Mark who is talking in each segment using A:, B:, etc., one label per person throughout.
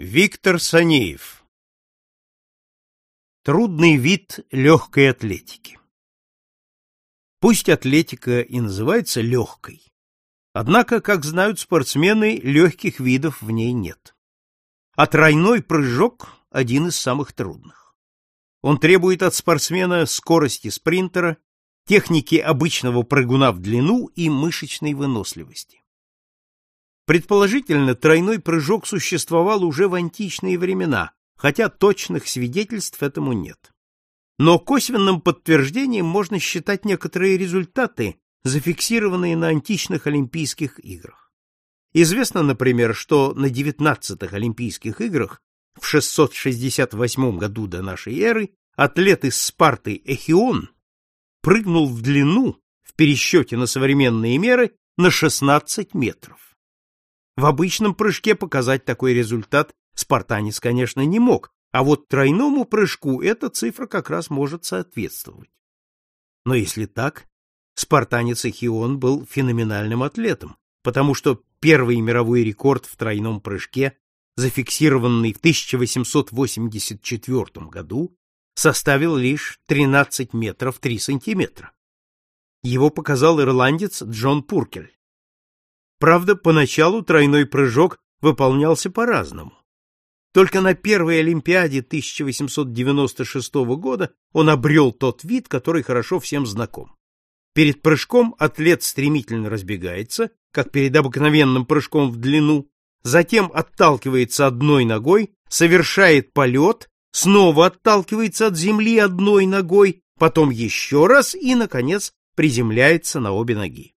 A: Виктор Санеев Трудный вид легкой атлетики Пусть атлетика и называется легкой, однако, как знают спортсмены, легких видов в ней нет. А тройной прыжок – один из самых трудных. Он требует от спортсмена скорости спринтера, техники обычного прыгуна в длину и мышечной выносливости. Предположительно, тройной прыжок существовал уже в античные времена, хотя точных свидетельств этому нет. Но косвенным подтверждением можно считать некоторые результаты, зафиксированные на античных Олимпийских играх. Известно, например, что на 19-х Олимпийских играх в 668 году до нашей эры атлет из Спарты Эхион прыгнул в длину в пересчете на современные меры на 16 метров. В обычном прыжке показать такой результат спартанец, конечно, не мог, а вот тройному прыжку эта цифра как раз может соответствовать. Но если так, спартанец Эхион был феноменальным атлетом, потому что первый мировой рекорд в тройном прыжке, зафиксированный в 1884 году, составил лишь 13 метров 3 сантиметра. Его показал ирландец Джон Пуркель. Правда, поначалу тройной прыжок выполнялся по-разному. Только на первой Олимпиаде 1896 года он обрел тот вид, который хорошо всем знаком. Перед прыжком атлет стремительно разбегается, как перед обыкновенным прыжком в длину, затем отталкивается одной ногой, совершает полет, снова отталкивается от земли одной ногой, потом еще раз и, наконец, приземляется на обе ноги.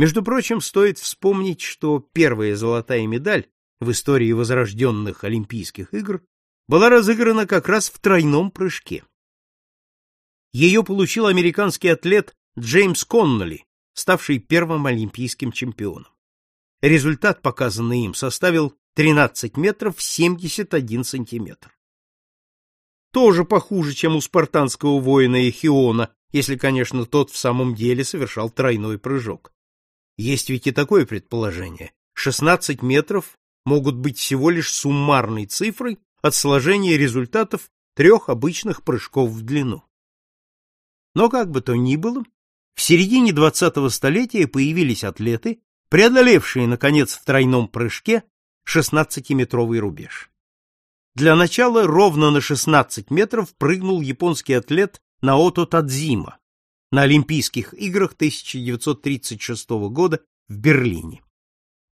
A: Между прочим, стоит вспомнить, что первая золотая медаль в истории возрожденных Олимпийских игр была разыграна как раз в тройном прыжке. Ее получил американский атлет Джеймс Конноли, ставший первым олимпийским чемпионом. Результат, показанный им, составил 13 метров 71 сантиметр. Тоже похуже, чем у спартанского воина Эхиона, если, конечно, тот в самом деле совершал тройной прыжок. Есть ведь и такое предположение. 16 метров могут быть всего лишь суммарной цифрой от сложения результатов трех обычных прыжков в длину. Но как бы то ни было, в середине 20-го столетия появились атлеты, преодолевшие, наконец, в тройном прыжке 16-метровый рубеж. Для начала ровно на 16 метров прыгнул японский атлет Наото Тадзима, на Олимпийских играх 1936 года в Берлине.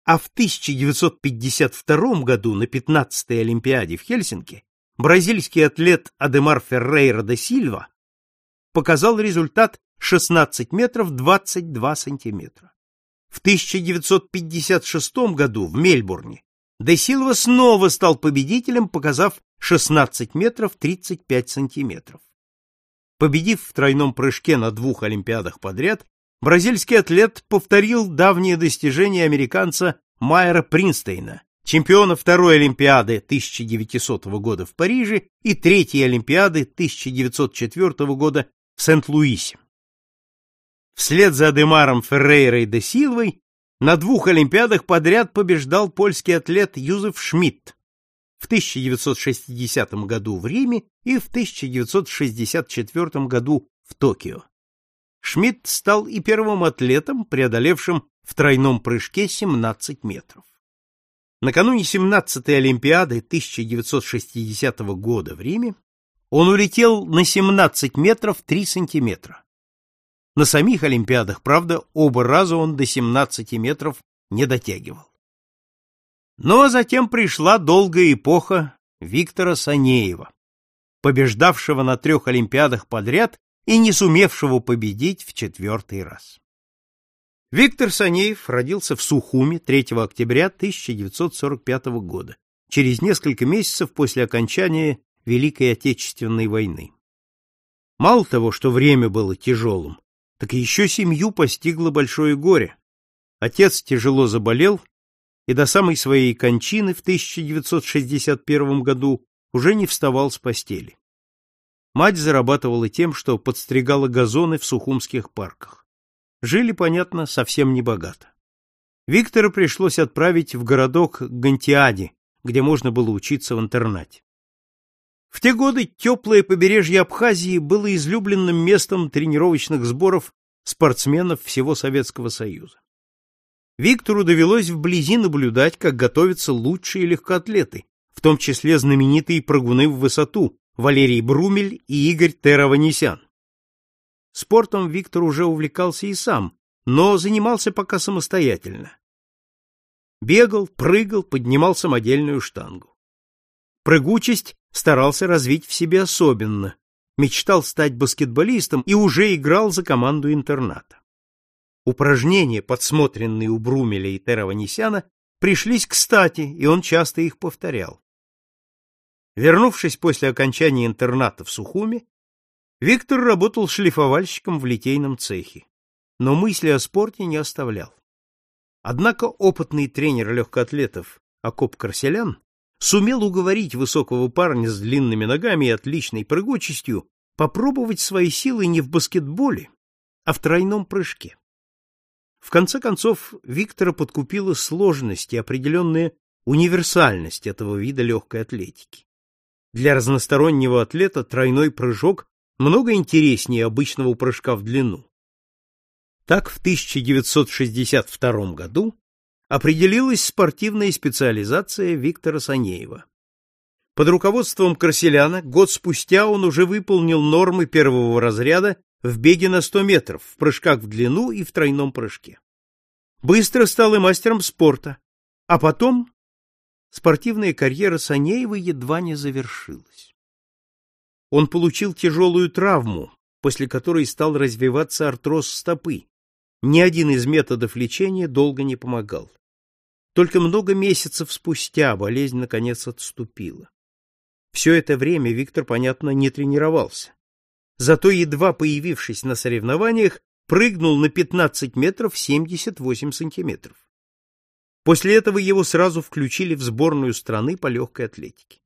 A: А в 1952 году на 15-й Олимпиаде в Хельсинки бразильский атлет Адемар Феррейра де Сильва показал результат 16 метров 22 сантиметра. В 1956 году в Мельбурне де Силва снова стал победителем, показав 16 метров 35 сантиметров. Победив в тройном прыжке на двух Олимпиадах подряд, бразильский атлет повторил давнее достижение американца Майера Принстейна, чемпиона второй Олимпиады 1900 года в Париже и третьей Олимпиады 1904 года в Сент-Луисе. Вслед за Адемаром Феррейрой де Силвой на двух Олимпиадах подряд побеждал польский атлет Юзеф Шмидт, в 1960 году в Риме и в 1964 году в Токио. Шмидт стал и первым атлетом, преодолевшим в тройном прыжке 17 метров. Накануне 17-й Олимпиады 1960 года в Риме он улетел на 17 метров 3 сантиметра. На самих Олимпиадах, правда, оба раза он до 17 метров не дотягивал. Но затем пришла долгая эпоха Виктора Санеева, побеждавшего на трех Олимпиадах подряд и не сумевшего победить в четвертый раз. Виктор Санеев родился в Сухуме 3 октября 1945 года, через несколько месяцев после окончания Великой Отечественной войны. Мало того, что время было тяжелым, так еще семью постигло большое горе. Отец тяжело заболел и до самой своей кончины в 1961 году уже не вставал с постели. Мать зарабатывала тем, что подстригала газоны в сухумских парках. Жили, понятно, совсем не богато. Виктора пришлось отправить в городок Гантиади, где можно было учиться в интернате. В те годы теплое побережье Абхазии было излюбленным местом тренировочных сборов спортсменов всего Советского Союза. Виктору довелось вблизи наблюдать, как готовятся лучшие легкоатлеты, в том числе знаменитые прыгуны в высоту Валерий Брумель и Игорь Тераванесян. Спортом Виктор уже увлекался и сам, но занимался пока самостоятельно. Бегал, прыгал, поднимал самодельную штангу. Прыгучесть старался развить в себе особенно, мечтал стать баскетболистом и уже играл за команду интерната. Упражнения, подсмотренные у Брумеля и Тераванесяна, пришлись кстати, и он часто их повторял. Вернувшись после окончания интерната в Сухуме, Виктор работал шлифовальщиком в литейном цехе, но мысли о спорте не оставлял. Однако опытный тренер легкоатлетов Акоп Карселян сумел уговорить высокого парня с длинными ногами и отличной прыгучестью попробовать свои силы не в баскетболе, а в тройном прыжке. В конце концов, Виктора подкупила сложность и определенная универсальность этого вида легкой атлетики. Для разностороннего атлета тройной прыжок много интереснее обычного прыжка в длину. Так в 1962 году определилась спортивная специализация Виктора Санеева. Под руководством Красиляна год спустя он уже выполнил нормы первого разряда в беге на 100 метров, в прыжках в длину и в тройном прыжке. Быстро стал и мастером спорта, а потом спортивная карьера Санеева едва не завершилась. Он получил тяжелую травму, после которой стал развиваться артроз стопы. Ни один из методов лечения долго не помогал. Только много месяцев спустя болезнь наконец отступила. Все это время Виктор, понятно, не тренировался. Зато едва появившись на соревнованиях, прыгнул на 15 метров 78 сантиметров. После этого его сразу включили в сборную страны по легкой атлетике.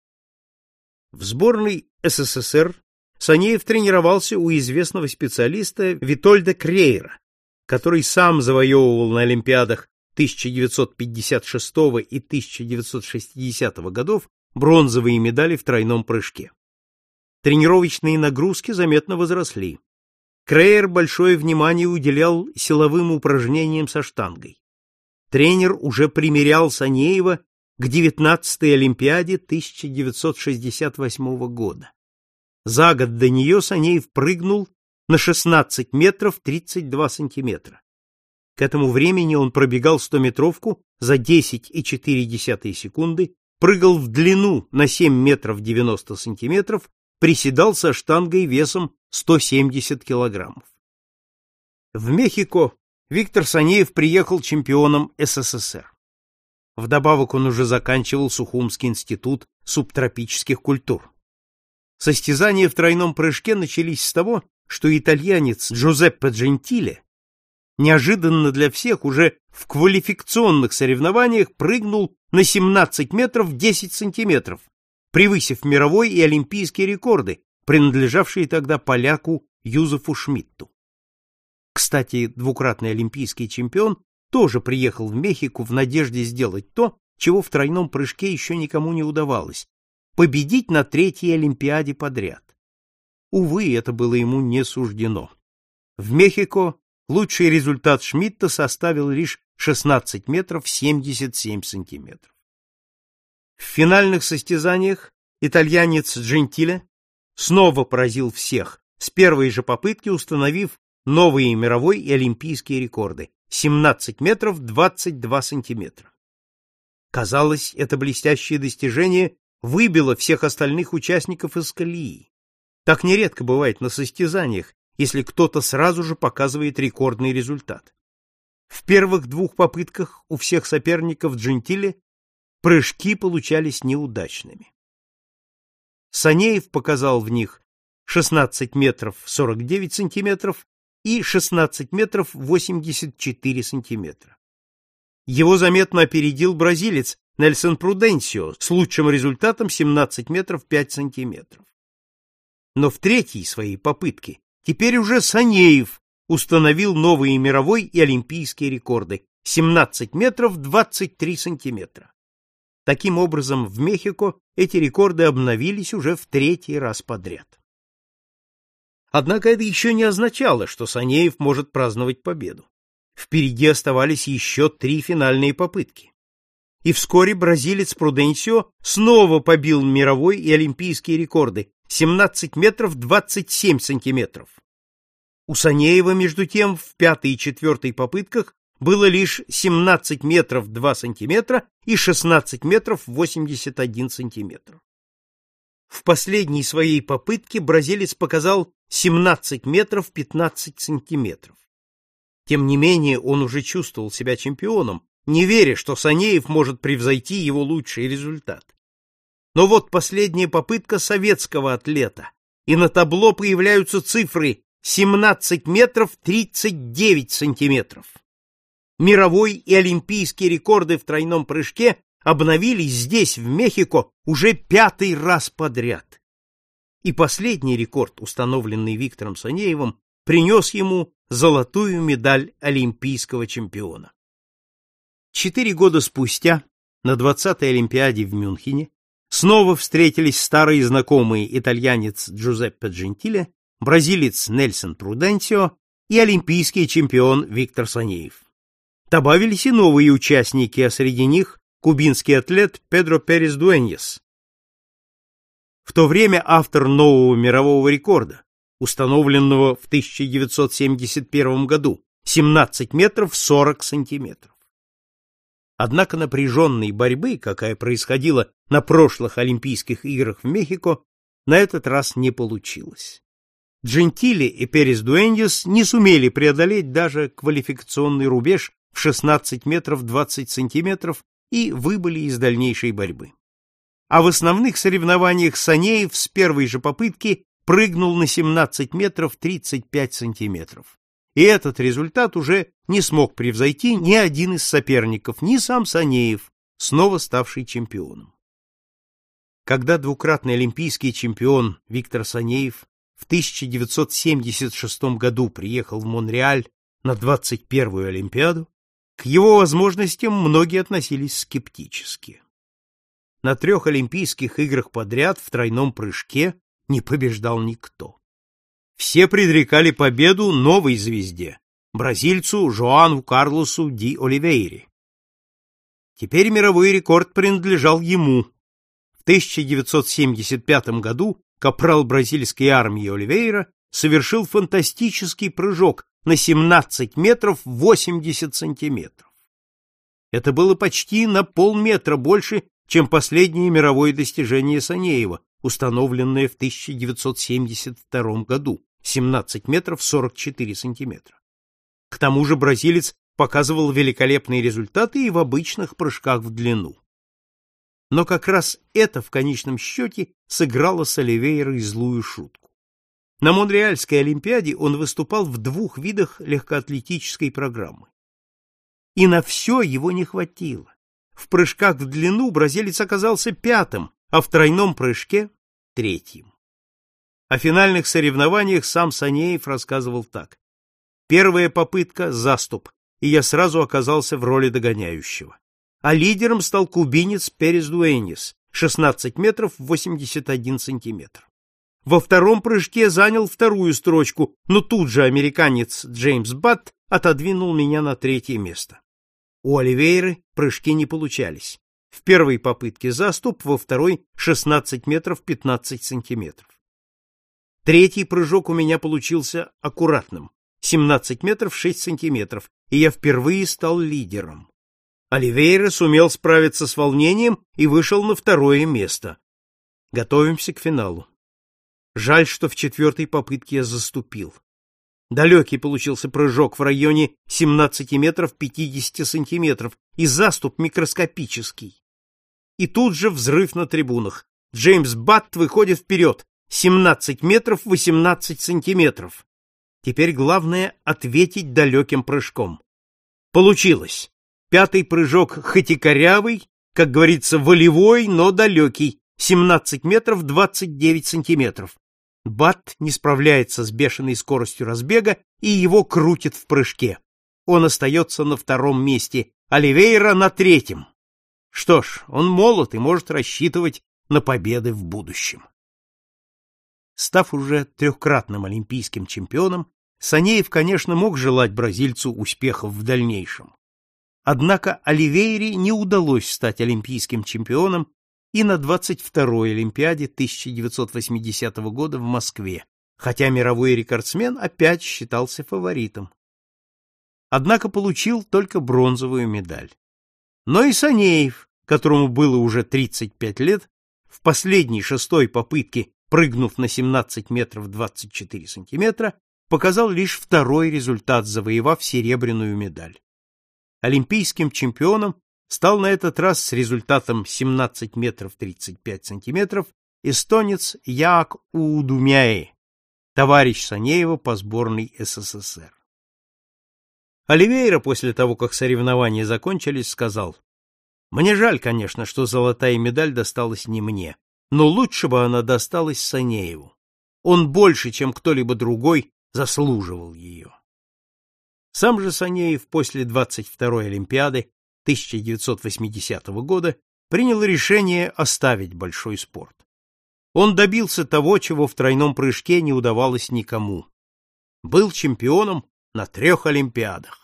A: В сборной СССР Санеев тренировался у известного специалиста Витольда Крейера, который сам завоевывал на Олимпиадах 1956 и 1960 годов бронзовые медали в тройном прыжке. Тренировочные нагрузки заметно возросли. Крейер большое внимание уделял силовым упражнениям со штангой. Тренер уже примерял Санеева к 19-й Олимпиаде 1968 года. За год до нее Санеев прыгнул на 16 метров 32 сантиметра. К этому времени он пробегал 100-метровку за 10,4 секунды, прыгал в длину на 7 метров 90 сантиметров, приседал со штангой весом 170 килограммов. В Мехико Виктор Санеев приехал чемпионом СССР. Вдобавок он уже заканчивал Сухумский институт субтропических культур. Состязания в тройном прыжке начались с того, что итальянец Джузеппе Джентиле неожиданно для всех уже в квалификационных соревнованиях прыгнул на 17 метров 10 сантиметров, превысив мировой и олимпийские рекорды, принадлежавшие тогда поляку Юзефу Шмидту. Кстати, двукратный олимпийский чемпион тоже приехал в Мехико в надежде сделать то, чего в тройном прыжке еще никому не удавалось — победить на третьей Олимпиаде подряд. Увы, это было ему не суждено. В Мехико лучший результат Шмидта составил лишь 16 метров 77 сантиметров. В финальных состязаниях итальянец Джентиле снова поразил всех, с первой же попытки установив новые мировой и олимпийские рекорды 17 метров 22 сантиметра. Казалось, это блестящее достижение выбило всех остальных участников из колеи. Так нередко бывает на состязаниях, если кто-то сразу же показывает рекордный результат. В первых двух попытках у всех соперников Джентиле прыжки получались неудачными. Санеев показал в них 16 метров 49 сантиметров и 16 метров 84 сантиметра. Его заметно опередил бразилец Нельсон Пруденсио с лучшим результатом 17 метров 5 сантиметров. Но в третьей своей попытке теперь уже Санеев установил новые мировой и олимпийские рекорды 17 метров 23 сантиметра. Таким образом, в Мехико эти рекорды обновились уже в третий раз подряд. Однако это еще не означало, что Санеев может праздновать победу. Впереди оставались еще три финальные попытки. И вскоре бразилец Пруденсио снова побил мировой и олимпийские рекорды 17 метров 27 сантиметров. У Санеева, между тем, в пятой и четвертой попытках было лишь 17 метров 2 сантиметра и 16 метров 81 сантиметр. В последней своей попытке бразилец показал 17 метров 15 сантиметров. Тем не менее, он уже чувствовал себя чемпионом, не веря, что Санеев может превзойти его лучший результат. Но вот последняя попытка советского атлета, и на табло появляются цифры 17 метров 39 сантиметров. Мировой и олимпийские рекорды в тройном прыжке обновились здесь, в Мехико, уже пятый раз подряд. И последний рекорд, установленный Виктором Санеевым, принес ему золотую медаль олимпийского чемпиона. Четыре года спустя, на 20-й Олимпиаде в Мюнхене, снова встретились старые знакомые итальянец Джузеппе Джентиле, бразилец Нельсон Пруденсио и олимпийский чемпион Виктор Санеев. Добавились и новые участники, а среди них кубинский атлет Педро Перес Дуэньес. В то время автор нового мирового рекорда, установленного в 1971 году, 17 метров 40 сантиметров. Однако напряженной борьбы, какая происходила на прошлых Олимпийских играх в Мехико, на этот раз не получилось. Джентили и Перес Дуэньес не сумели преодолеть даже квалификационный рубеж в 16 метров 20 сантиметров и выбыли из дальнейшей борьбы. А в основных соревнованиях Санеев с первой же попытки прыгнул на 17 метров 35 сантиметров. И этот результат уже не смог превзойти ни один из соперников, ни сам Санеев, снова ставший чемпионом. Когда двукратный олимпийский чемпион Виктор Санеев в 1976 году приехал в Монреаль на 21-ю Олимпиаду, к его возможностям многие относились скептически. На трех Олимпийских играх подряд в тройном прыжке не побеждал никто. Все предрекали победу новой звезде, бразильцу Жоану Карлосу ди Оливейре. Теперь мировой рекорд принадлежал ему. В 1975 году капрал бразильской армии Оливейра совершил фантастический прыжок на 17 метров 80 сантиметров. Это было почти на полметра больше, чем последнее мировое достижение Санеева, установленное в 1972 году, 17 метров 44 сантиметра. К тому же бразилец показывал великолепные результаты и в обычных прыжках в длину. Но как раз это в конечном счете сыграло с Оливейрой злую шутку. На Монреальской Олимпиаде он выступал в двух видах легкоатлетической программы. И на все его не хватило. В прыжках в длину бразилец оказался пятым, а в тройном прыжке — третьим. О финальных соревнованиях сам Санеев рассказывал так. Первая попытка — заступ, и я сразу оказался в роли догоняющего. А лидером стал кубинец Перес Дуэнис, 16 метров 81 сантиметр. Во втором прыжке занял вторую строчку, но тут же американец Джеймс Батт отодвинул меня на третье место. У Оливейры прыжки не получались. В первой попытке заступ, во второй 16 метров 15 сантиметров. Третий прыжок у меня получился аккуратным, 17 метров 6 сантиметров, и я впервые стал лидером. Оливейра сумел справиться с волнением и вышел на второе место. Готовимся к финалу. Жаль, что в четвертой попытке я заступил. Далекий получился прыжок в районе 17 метров 50 сантиметров и заступ микроскопический. И тут же взрыв на трибунах. Джеймс Батт выходит вперед. 17 метров 18 сантиметров. Теперь главное ответить далеким прыжком. Получилось. Пятый прыжок хоть и корявый, как говорится, волевой, но далекий. 17 метров 29 сантиметров. Бат не справляется с бешеной скоростью разбега, и его крутит в прыжке. Он остается на втором месте, Оливейра на третьем. Что ж, он молод и может рассчитывать на победы в будущем. Став уже трехкратным олимпийским чемпионом, Санеев, конечно, мог желать бразильцу успехов в дальнейшем. Однако Оливейре не удалось стать олимпийским чемпионом и на 22-й Олимпиаде 1980 года в Москве, хотя мировой рекордсмен опять считался фаворитом. Однако получил только бронзовую медаль. Но и Санеев, которому было уже 35 лет, в последней шестой попытке, прыгнув на 17 метров 24 сантиметра, показал лишь второй результат, завоевав серебряную медаль. Олимпийским чемпионом стал на этот раз с результатом 17 метров 35 сантиметров эстонец Як Удумяи, товарищ Санеева по сборной СССР. Оливейра после того, как соревнования закончились, сказал, «Мне жаль, конечно, что золотая медаль досталась не мне, но лучше бы она досталась Санееву. Он больше, чем кто-либо другой, заслуживал ее». Сам же Санеев после 22-й Олимпиады 1980 года принял решение оставить большой спорт. Он добился того, чего в тройном прыжке не удавалось никому. Был чемпионом на трех Олимпиадах.